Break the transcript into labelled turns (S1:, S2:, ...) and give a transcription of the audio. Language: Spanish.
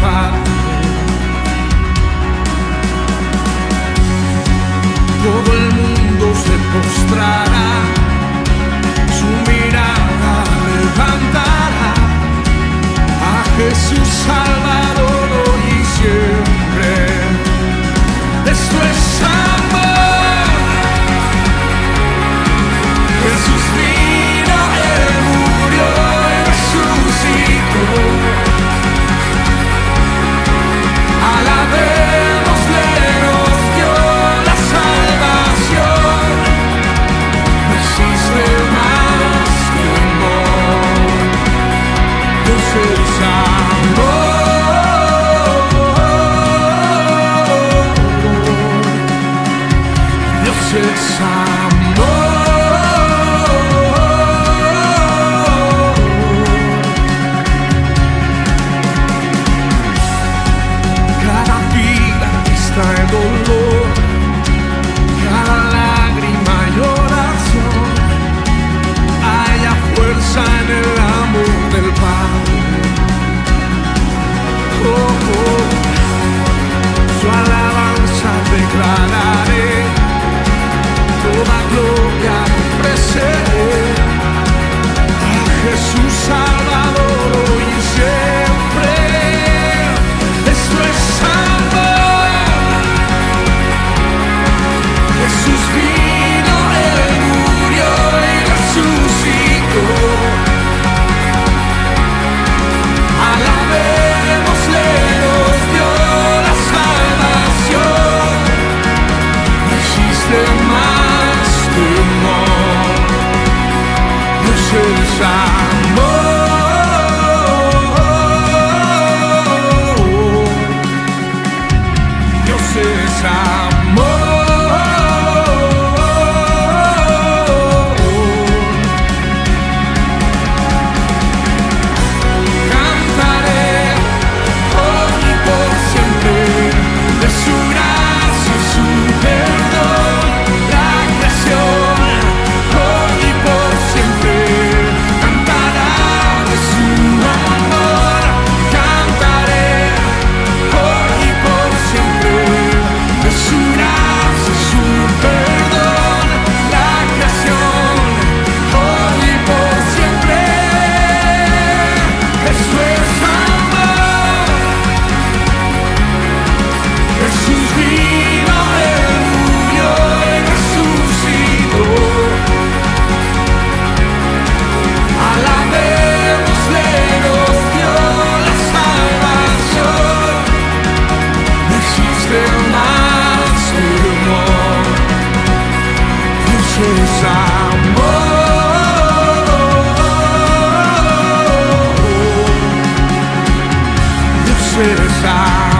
S1: padre. Todo el mundo se postrará, su mirada levantará a Jesús salvará. Seja amor. Yo seus amor. 杀